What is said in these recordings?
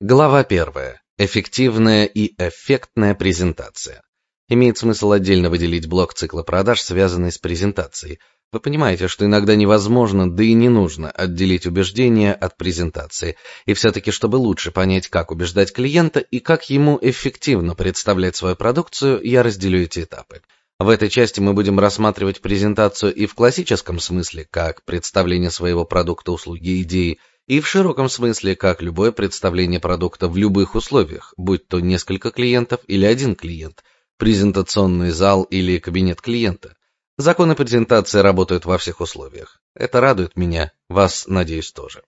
Глава первая. Эффективная и эффектная презентация. Имеет смысл отдельно выделить блок цикла продаж, связанный с презентацией. Вы понимаете, что иногда невозможно, да и не нужно отделить убеждение от презентации. И все-таки, чтобы лучше понять, как убеждать клиента и как ему эффективно представлять свою продукцию, я разделю эти этапы. В этой части мы будем рассматривать презентацию и в классическом смысле, как представление своего продукта, услуги, идеи, и в широком смысле, как любое представление продукта в любых условиях, будь то несколько клиентов или один клиент, презентационный зал или кабинет клиента. Законы презентации работают во всех условиях. Это радует меня, вас, надеюсь, тоже.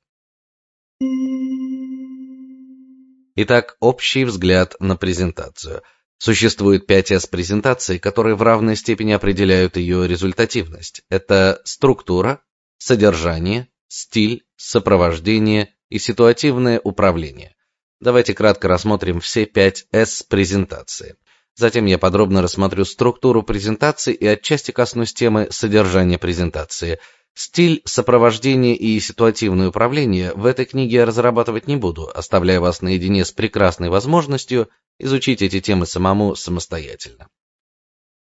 Итак, общий взгляд на презентацию. Существует 5 S презентаций, которые в равной степени определяют ее результативность. Это структура, содержание, стиль, сопровождение и ситуативное управление. Давайте кратко рассмотрим все 5 S презентации. Затем я подробно рассмотрю структуру презентации и отчасти коснусь темы содержания презентации. Стиль, сопровождение и ситуативное управление в этой книге я разрабатывать не буду, оставляя вас наедине с прекрасной возможностью изучить эти темы самому самостоятельно.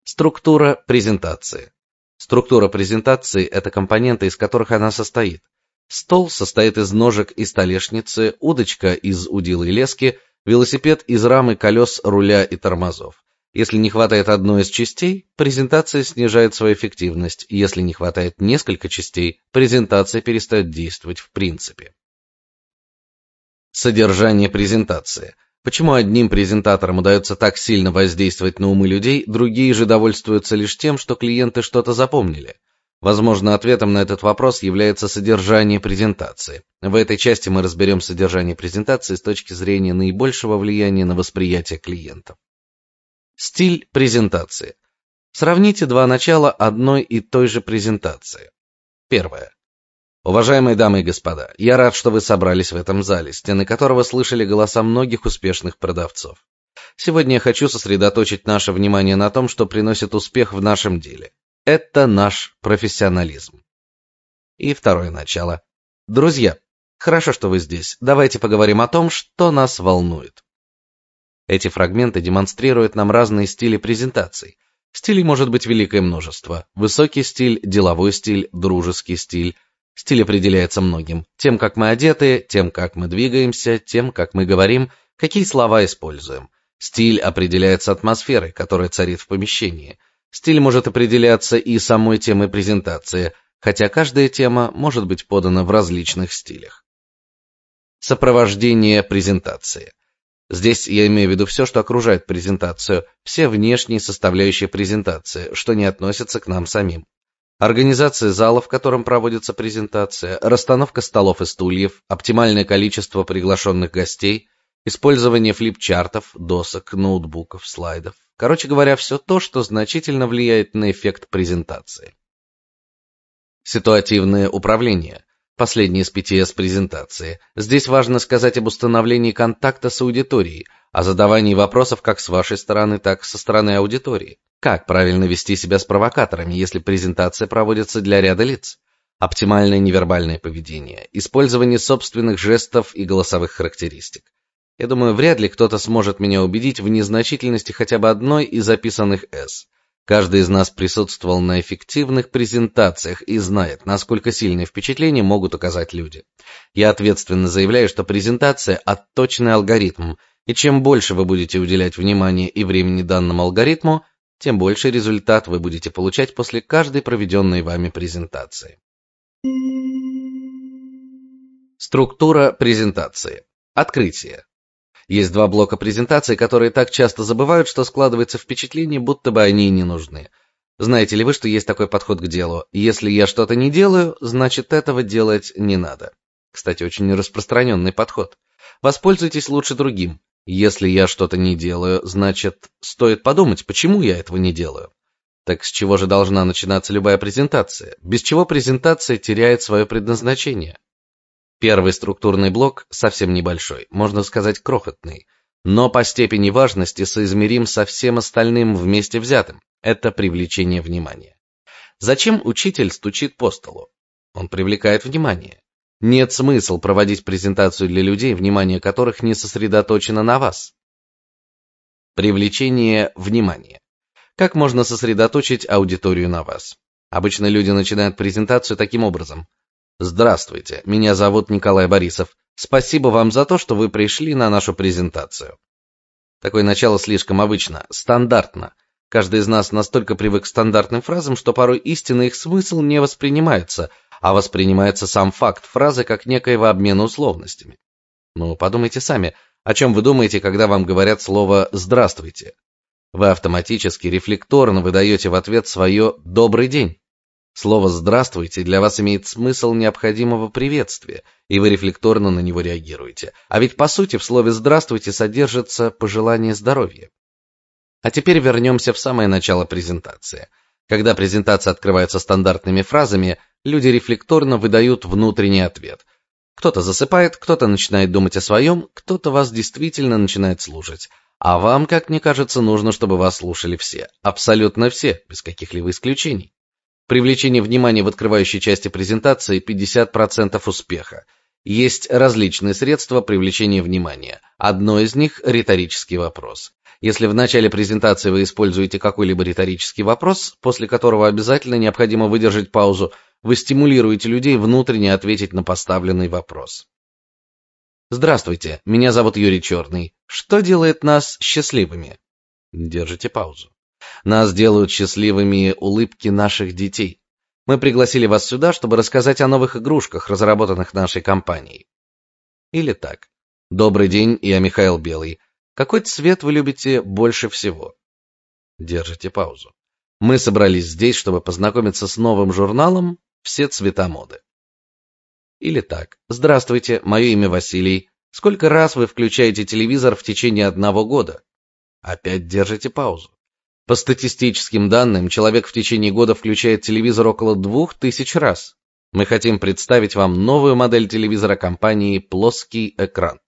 Структура презентации. Структура презентации это компоненты, из которых она состоит. Стол состоит из ножек и столешницы, удочка из удила и лески, велосипед из рамы колес, руля и тормозов. Если не хватает одной из частей, презентация снижает свою эффективность. Если не хватает несколько частей, презентация перестает действовать в принципе. Содержание презентации. Почему одним презентаторам удается так сильно воздействовать на умы людей, другие же довольствуются лишь тем, что клиенты что-то запомнили? Возможно, ответом на этот вопрос является содержание презентации. В этой части мы разберем содержание презентации с точки зрения наибольшего влияния на восприятие клиентов. Стиль презентации. Сравните два начала одной и той же презентации. Первое. Уважаемые дамы и господа, я рад, что вы собрались в этом зале, стены которого слышали голоса многих успешных продавцов. Сегодня я хочу сосредоточить наше внимание на том, что приносит успех в нашем деле. Это наш профессионализм. И второе начало. Друзья, хорошо, что вы здесь. Давайте поговорим о том, что нас волнует. Эти фрагменты демонстрируют нам разные стили презентаций. Стилей может быть великое множество. Высокий стиль, деловой стиль, дружеский стиль, Стиль определяется многим: тем, как мы одеты, тем, как мы двигаемся, тем, как мы говорим, какие слова используем. Стиль определяется атмосферой, которая царит в помещении. Стиль может определяться и самой темой презентации, хотя каждая тема может быть подана в различных стилях. Сопровождение презентации. Здесь я имею в виду все, что окружает презентацию, все внешние составляющие презентации, что не относится к нам самим. Организация зала, в котором проводится презентация, расстановка столов и стульев, оптимальное количество приглашенных гостей, использование флипчартов, досок, ноутбуков, слайдов. Короче говоря, все то, что значительно влияет на эффект презентации. Ситуативное управление. Последний из пяти с презентации. Здесь важно сказать об установлении контакта с аудиторией, о задавании вопросов как с вашей стороны, так и со стороны аудитории. Как правильно вести себя с провокаторами, если презентация проводится для ряда лиц? Оптимальное невербальное поведение, использование собственных жестов и голосовых характеристик. Я думаю, вряд ли кто-то сможет меня убедить в незначительности хотя бы одной из записанных «С». Каждый из нас присутствовал на эффективных презентациях и знает, насколько сильное впечатление могут оказать люди. Я ответственно заявляю, что презентация отточенный алгоритм, и чем больше вы будете уделять внимания и времени данному алгоритму, тем больше результат вы будете получать после каждой проведенной вами презентации. Структура презентации. Открытие. Есть два блока презентации, которые так часто забывают, что складывается впечатление, будто бы они и не нужны. Знаете ли вы, что есть такой подход к делу? Если я что-то не делаю, значит этого делать не надо. Кстати, очень распространенный подход. Воспользуйтесь лучше другим. Если я что-то не делаю, значит, стоит подумать, почему я этого не делаю. Так с чего же должна начинаться любая презентация? Без чего презентация теряет свое предназначение? Первый структурный блок совсем небольшой, можно сказать, крохотный, но по степени важности соизмерим со всем остальным вместе взятым. Это привлечение внимания. Зачем учитель стучит по столу? Он привлекает внимание. Нет смысла проводить презентацию для людей, внимание которых не сосредоточено на вас. Привлечение внимания. Как можно сосредоточить аудиторию на вас? Обычно люди начинают презентацию таким образом: Здравствуйте, меня зовут Николай Борисов. Спасибо вам за то, что вы пришли на нашу презентацию. Такое начало слишком обычно, стандартно. Каждый из нас настолько привык к стандартным фразам, что порой истинный их смысл не воспринимается, а воспринимается сам факт фразы как некоего обмена условностями. Ну, подумайте сами, о чем вы думаете, когда вам говорят слово «здравствуйте»? Вы автоматически, рефлекторно выдаете в ответ свое «добрый день». Слово «здравствуйте» для вас имеет смысл необходимого приветствия, и вы рефлекторно на него реагируете. А ведь по сути в слове «здравствуйте» содержится пожелание здоровья. А теперь вернемся в самое начало презентации. Когда презентация открывается стандартными фразами, люди рефлекторно выдают внутренний ответ – кто-то засыпает, кто-то начинает думать о своем, кто-то вас действительно начинает слушать. А вам, как мне кажется, нужно, чтобы вас слушали все, абсолютно все, без каких-либо исключений. Привлечение внимания в открывающей части презентации 50% успеха. Есть различные средства привлечения внимания. Одно из них риторический вопрос. Если в начале презентации вы используете какой-либо риторический вопрос, после которого обязательно необходимо выдержать паузу, вы стимулируете людей внутренне ответить на поставленный вопрос. Здравствуйте, меня зовут Юрий Черный. Что делает нас счастливыми? Держите паузу. Нас делают счастливыми улыбки наших детей. Мы пригласили вас сюда, чтобы рассказать о новых игрушках, разработанных нашей компанией. Или так. Добрый день, я Михаил Белый. Какой цвет вы любите больше всего? Держите паузу. Мы собрались здесь, чтобы познакомиться с новым журналом все цвета моды. Или так. Здравствуйте, мое имя Василий. Сколько раз вы включаете телевизор в течение одного года? Опять держите паузу. По статистическим данным, человек в течение года включает телевизор около двух тысяч раз. Мы хотим представить вам новую модель телевизора компании «Плоский экран».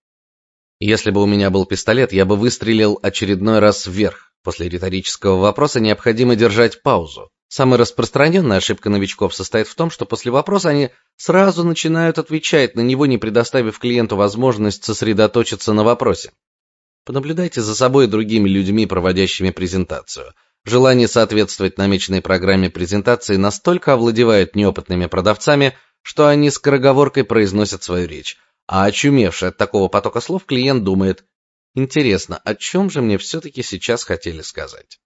Если бы у меня был пистолет, я бы выстрелил очередной раз вверх. После риторического вопроса необходимо держать паузу. Самая распространенная ошибка новичков состоит в том, что после вопроса они сразу начинают отвечать на него, не предоставив клиенту возможность сосредоточиться на вопросе. Понаблюдайте за собой и другими людьми, проводящими презентацию. Желание соответствовать намеченной программе презентации настолько овладевает неопытными продавцами, что они скороговоркой произносят свою речь. А очумевший от такого потока слов клиент думает: "Интересно, о чем же мне все таки сейчас хотели сказать?"